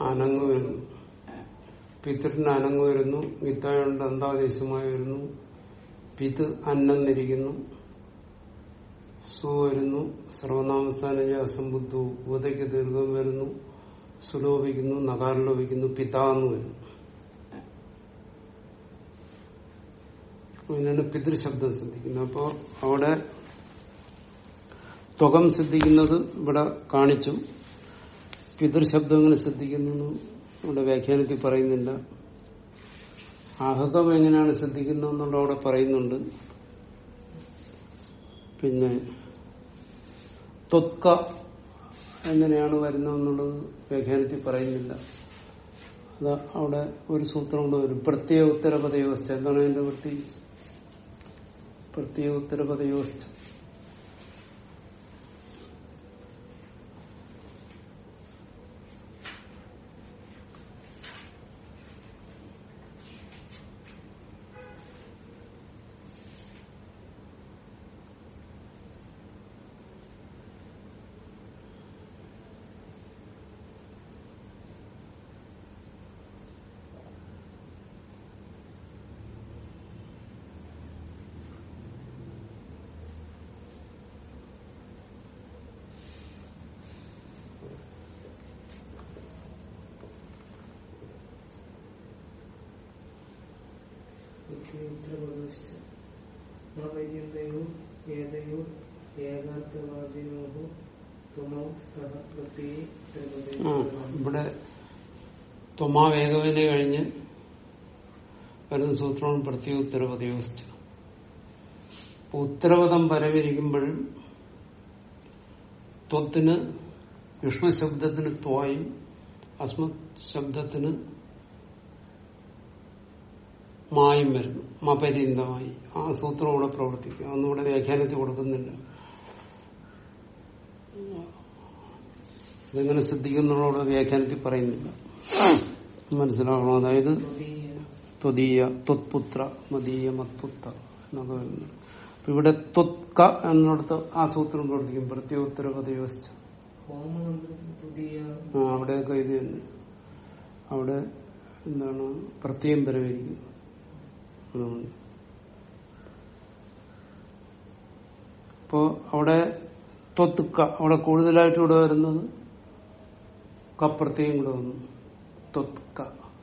അനങ്ങ് പിതൃന് അനങ്ങ് വരുന്നു വിത്തായോണ്ട് അന്താദേശമായി വരുന്നു. പിത് അന്നെന്നിരിക്കുന്നു. സു വരുന്നു സർവനാമസ്ഥാന അസംബുദ്ധു. ഉപതയ്ക്ക് ദീർഘം വരുന്നു. സുലോപിക്കുന്നു നകാരലോപിക്കുന്നു ലോപിക്കുന്നു പിതാന്ന് വരുന്നു. അങ്ങനെയാണ് പിതൃശബ്ദം സിദ്ധിക്കുന്നത് അപ്പോ അവിടെ തുകം സിദ്ധിക്കുന്നത് ഇവിടെ കാണിച്ചു. പിതൃശബ്ദം എങ്ങനെ ശ്രദ്ധിക്കുന്നു ഇവിടെ വ്യാഖ്യാനത്തിൽ പറയുന്നില്ല. അഹകം എങ്ങനെയാണ് ശ്രദ്ധിക്കുന്നത് എന്നുള്ള അവിടെ പറയുന്നുണ്ട്. പിന്നെ ത്വക്ക എങ്ങനെയാണ് വരുന്നതെന്നുള്ളത് വ്യാഖ്യാനത്തിൽ പറയുന്നില്ല. അത് അവിടെ ഒരു സൂത്രം കൊണ്ട് വരും. പ്രത്യേക ഉത്തരപദ വ്യവസ്ഥ. എന്താണ് അതിന്റെ വൃത്തി? പ്രത്യേക ഉത്തരപദ ത്വമാ വേഗവിനെ കഴിഞ്ഞ് വരുന്ന സൂത്രമാണ് പ്രത്യേക ഉത്തരപദ വ്യവസ്ഥ. അപ്പൊ ഉത്തരപദം പരവിരിക്കുമ്പോഴും ത്വത്തിന് യുഷ്മശബ്ദത്തിന് ത്വായും അസ്മത് ശബ്ദത്തിന് മായും വരുന്നു. മപര്യന്തമായി ആ സൂത്രം ഇവിടെ പ്രവർത്തിക്കും. അതൊന്നും ഇവിടെ വ്യാഖ്യാനത്തിൽ കൊടുക്കുന്നില്ല. ഇതെങ്ങനെ ശ്രദ്ധിക്കുന്നുള്ള വ്യാഖ്യാനത്തിൽ പറയുന്നില്ല. മനസ്സിലാക്കണം അതായത് ത്വതീയ ത്വത്പുത്ര മതീയ മത്പുത്ര എന്നൊക്കെ വരുന്നത്. അപ്പൊ ഇവിടെ ത്വത്ക എന്നിടത്ത് ആ സൂത്രം പ്രവർത്തിക്കും. ആ അവിടെയൊക്കെ ഇത് തന്നെ. അവിടെ എന്താണ്? പ്രത്യേകം പരമായിരിക്കും അതുകൊണ്ട്. അപ്പോ അവിടെ ത്വത്തുക്ക അവിടെ കൂടുതലായിട്ട് ഇവിടെ വരുന്നത് കപ്രത്യം കൂടെ വന്നു. ത്വത്ക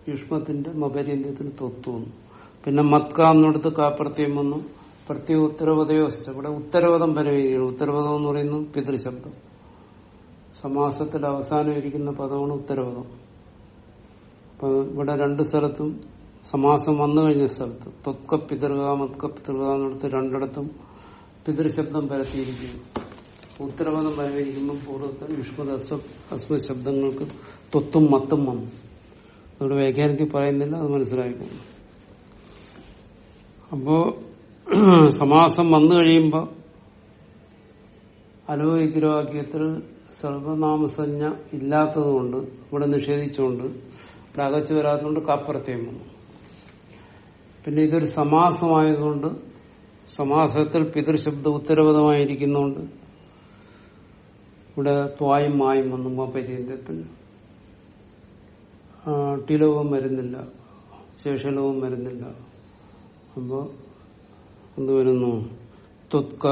യുഷ്മത്തിന്റെ മപര്യന്ത്യത്തിന് ത്വത്ത് വന്നു. പിന്നെ മത്ക എന്നിടത്ത് കാപ്രത്യം വന്നു. പ്രത്യേക ഉത്തരവതയോസ്ഥ ഇവിടെ ഉത്തരവതം പരവേദിയാണ് ഉത്തരവതം എന്ന് പറയുന്നത് പിതൃശബ്ദം. സമാസത്തിൽ അവസാനം ഇരിക്കുന്ന പദമാണ് ഉത്തരവതം അപ്പൊ ഇവിടെ രണ്ട് സ്ഥലത്തും സമാസം വന്നു കഴിഞ്ഞ സ്ഥലത്ത് ത്വക്ക പിതൃക മത്ക പിതൃക എന്നിടത്ത് രണ്ടിടത്തും പിതൃശബ്ദം പരത്തിയിരിക്കുന്നു. ഉത്തരപദം പരവേദിക്കുമ്പോൾ പൂർവത്തിൽ യുഷ്മത അസ്മ ശബ്ദങ്ങൾക്ക് തൊത്തും മത്തും വന്നു. ഇവിടെ വ്യാഖ്യാനത്തിൽ പറയുന്നില്ല അത് മനസ്സിലായിക്കോളും അപ്പോ [CLEARS THROAT] സമാസം വന്നു കഴിയുമ്പോൾ അലോകിഗ്രവാക്യത്തിൽ സർവനാമസഞ്ജ ഇല്ലാത്തതുകൊണ്ട് ഇവിടെ നിഷേധിച്ചുകൊണ്ട് ഇവിടെ അകച്ചു വരാത്തതുകൊണ്ട് കാപ്പുറത്തേം വന്നു. പിന്നെ ഇതൊരു സമാസമായതുകൊണ്ട് സമാസത്തിൽ പിതൃശബ്ദ ഉത്തരവതമായിരിക്കുന്നതുകൊണ്ട് ഇവിടെ ത്വായും മായും വന്നു പര്യന്തത്തിന് ടിലവും വരുന്നില്ല. ശേഷലവും വരുന്നില്ല. അപ്പോ എന്ത് വരുന്നു? ത്വത്ക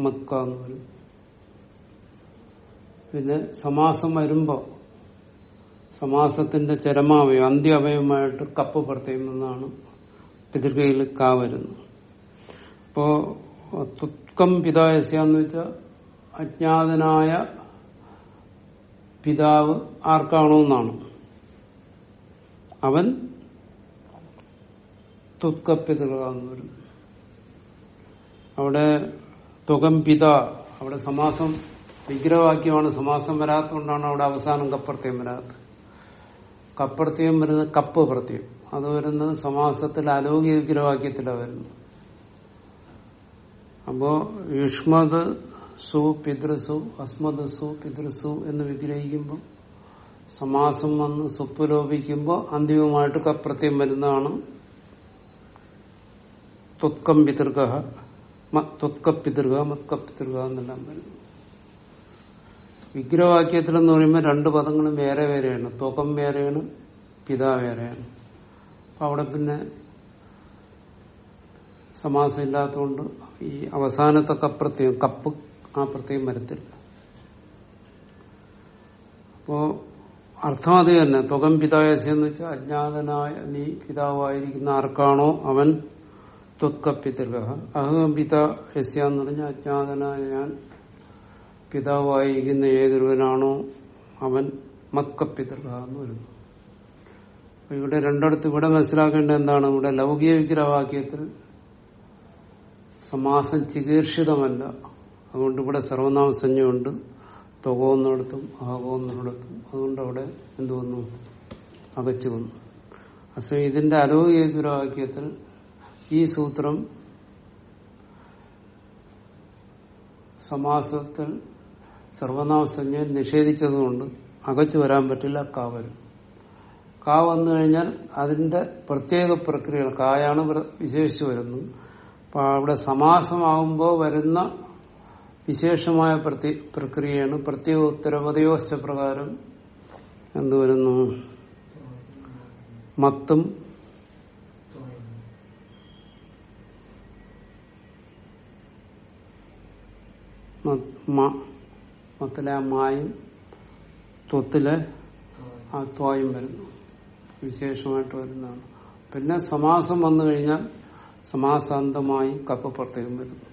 മത്ക എന്ന് വരും. പിന്നെ സമാസം വരുമ്പോ സമാസത്തിന്റെ ചരമാവയം അന്ത്യാവയവമായിട്ട് കപ്പ് പുറത്തേക്കുന്നതാണ് പിതൃകയിൽ കാ വരുന്നത് അപ്പോ തുക്കം പിതായസ്യാന്ന് വെച്ചാൽ അജ്ഞാതനായ പിതാവ് ആർക്കാണോ എന്നാണ്. അവൻ തുക്കപ്പിതൃക എന്ന് വരും അവിടെ തുകം പിത അവിടെ സമാസം വിഗ്രഹവാക്യമാണ് സമാസം വരാത്തതുകൊണ്ടാണ് അവിടെ അവസാനം കപ്പർത്തിയം വരാത്തത്. കപ്പർത്തിയം വരുന്നത് കപ്പ് പ്രത്യം. അത് വരുന്നത് സമാസത്തിൽ അലൗകിക വിഗ്രഹവാക്യത്തിലാണ് വരുന്നത്. അപ്പോ യുഷ്മത് സു പിതൃസു അസ്മത് സു പിതൃസു എന്ന് വിഗ്രഹിക്കുമ്പോൾ സമാസം വന്ന് സ്വപ്പ് ലോപിക്കുമ്പോൾ അന്തിമമായിട്ട് കപ്രത്യം വരുന്നതാണ് ത്വത്കം പിതൃക ത്വത്കപ്പിതൃക മത്കപ്പിതൃക എന്നെല്ലാം വരുന്നു. വിഗ്രഹവാക്യത്തിലെന്ന് പറയുമ്പോൾ രണ്ട് പദങ്ങളും വേറെ വേറെയാണ്. ത്വക്കം വേറെയാണ് പിതാ വേറെയാണ്. അപ്പൊ അവിടെ പിന്നെ സമാസം ഇല്ലാത്തതുകൊണ്ട് ഈ അവസാനത്തെ കപ്രത്യം കപ്പ് ആ പ്രത്യേകം വരത്തില്ല. അപ്പോ അർത്ഥം അത് തന്നെ തുകം പിതായസ്യ എന്ന് വെച്ചാൽ അജ്ഞാതനായ നീ പിതാവായിരിക്കുന്ന ആർക്കാണോ അവൻ ത്വത്കപ്പിതൃക അഹം പിതായസ്യ എന്ന് പറഞ്ഞാൽ അജ്ഞാതനായ ഞാൻ പിതാവായിരിക്കുന്ന ഏതൊരുവനാണോ അവൻ മത്കപ്പിതൃക എന്ന് വരുന്നു. ഇവിടെ രണ്ടിടത്ത് ഇവിടെ മനസ്സിലാക്കേണ്ട എന്താണ്? ഇവിടെ ലൗകിക വിഗ്രഹവാക്യത്തിൽ സമാസം ചികീർഷിതമല്ല. അതുകൊണ്ട് ഇവിടെ സർവനാമസഞ്ജയുണ്ട് തുകവുന്നിടത്തും ആകവുന്നിടത്തും. അതുകൊണ്ട് അവിടെ എന്തു വന്നു? അകച്ചു വന്നു. അസോ ഇതിന്റെ അലൗകിക ഈ സൂത്രം സമാസത്തിൽ സർവനാമസഞ്ജ നിഷേധിച്ചതുകൊണ്ട് അകച്ചു വരാൻ പറ്റില്ല കാ വരും. കാ വന്നു കഴിഞ്ഞാൽ അതിന്റെ പ്രത്യേക പ്രക്രിയകൾ കായാണ് വിശേഷിച്ചു വരുന്നത്. അപ്പൊ അവിടെ സമാസമാകുമ്പോൾ വരുന്ന വിശേഷമായ പ്രക്രിയയാണ്. പ്രത്യേക ഉത്തരവതയോസ്ഥ പ്രകാരം എന്തുവരുന്നു? മത്തും മത്തിലെ ആ മായും ത്വത്തിലെ ആ ത്വായും വരുന്നു. വിശേഷമായിട്ട് വരുന്നതാണ്. പിന്നെ സമാസം വന്നു കഴിഞ്ഞാൽ സമാസാന്തമായി കപ്പ പ്രത്യേകം വരുന്നു.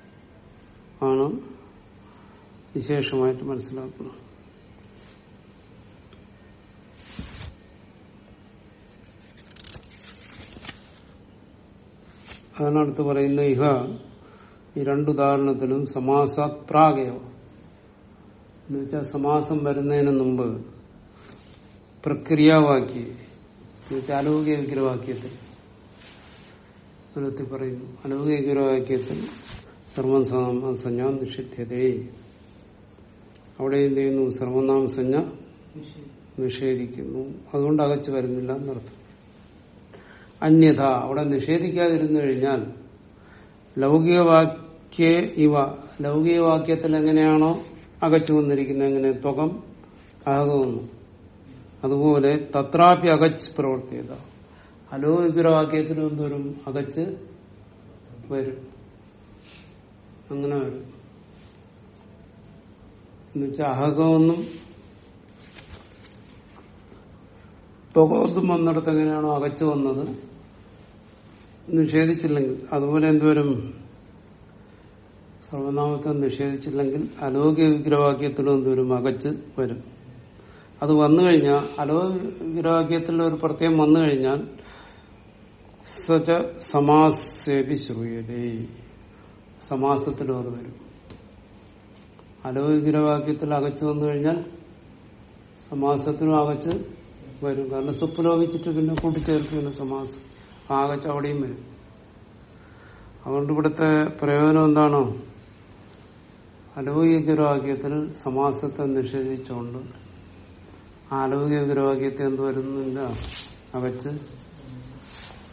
ആണ് വിശേഷമായിട്ട് മനസ്സിലാക്കണം അതാണ് അടുത്ത് പറയുന്ന ഇഹ ഈ രണ്ടുദാഹരണത്തിലും സമാസാത് പ്രാഗയോ എന്ന് വെച്ചാൽ സമാസം വരുന്നതിന് മുമ്പ് പ്രക്രിയാവാക്യ എന്നുവെച്ചാൽ അലൗകിക വിഗ്രഹവാക്യത്തിൽ പറയുന്നു അലൗകിക വിഗ്രഹവാക്യത്തിൽ സർവനാമസഞ്ജ നിഷിധ്യതേ അവിടെ എന്ത് ചെയ്യുന്നു? സർവനാമ സഞ്ജ നിഷേധിക്കുന്നു. അതുകൊണ്ട് അകച്ചു വരുന്നില്ല എന്നർത്ഥം. അന്യഥ അവിടെ നിഷേധിക്കാതിരുന്നു കഴിഞ്ഞാൽ ലൗകികവാക്യ ഇവ ലൗകികവാക്യത്തിൽ എങ്ങനെയാണോ അകച്ചു വന്നിരിക്കുന്നത് എങ്ങനെ? തുകം അകകുന്നു അതുപോലെ തത്രാപി അകച്ച് പ്രവർത്തിയത. അലോകിഗ്രവാക്യത്തിന് എന്തോരും അകച്ച് വരും. അങ്ങനെ വരും. എന്നുവെച്ചാൽ അഹകമൊന്നും തുകവത്തും വന്നിടത്ത് എങ്ങനെയാണോ അകച്ചു വന്നത് നിഷേധിച്ചില്ലെങ്കിൽ അതുപോലെ എന്തോരും സർവനാമത്തെ നിഷേധിച്ചില്ലെങ്കിൽ അലോകിക വിഗ്രഹവാക്യത്തിലും എന്തോരും അകച്ച് വരും. അത് വന്നു കഴിഞ്ഞാൽ വിഗ്രഹവാക്യത്തിൽ ഒരു പ്രത്യേകം വന്നു കഴിഞ്ഞാൽ സച സമാസേപി ശ്രൂയതേ സമാസത്തിലും അത് വരും. അലോകിരവാക്യത്തിൽ അകച്ചു വന്നു കഴിഞ്ഞാൽ സമാസത്തിനും അകച്ച് വരും. കാരണം സ്വപ്നോപിച്ചിട്ട് പിന്നെ കൂട്ടിച്ചേർക്കുന്ന സമാസം. ആകച്ച് അവിടെയും വരും. അതുകൊണ്ട് ഇവിടുത്തെ പ്രയോജനം എന്താണോ? അലൗകികവാക്യത്തിൽ സമാസത്തെ നിഷേധിച്ചുകൊണ്ട് ആ അലൗകികവാക്യത്തെ എന്ത് വരുന്നില്ല? അകച്ച്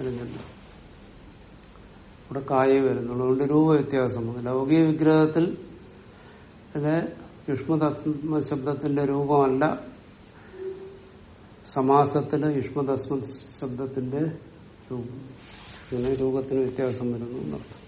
വരുന്നില്ല. ഇവിടെ കായ വരുന്നുള്ളൂ. അതുകൊണ്ട് രൂപ വ്യത്യാസം ലൗകിക വിഗ്രഹത്തിൽ യുഷ്മതസ്മ ശബ്ദത്തിന്റെ രൂപമല്ല സമാസത്തിൽ യുഷ്മതസ്മ ശബ്ദത്തിന്റെ രൂപം ഇങ്ങനെ രൂപത്തിന് വ്യത്യാസം വരുന്നു എന്നർത്ഥം.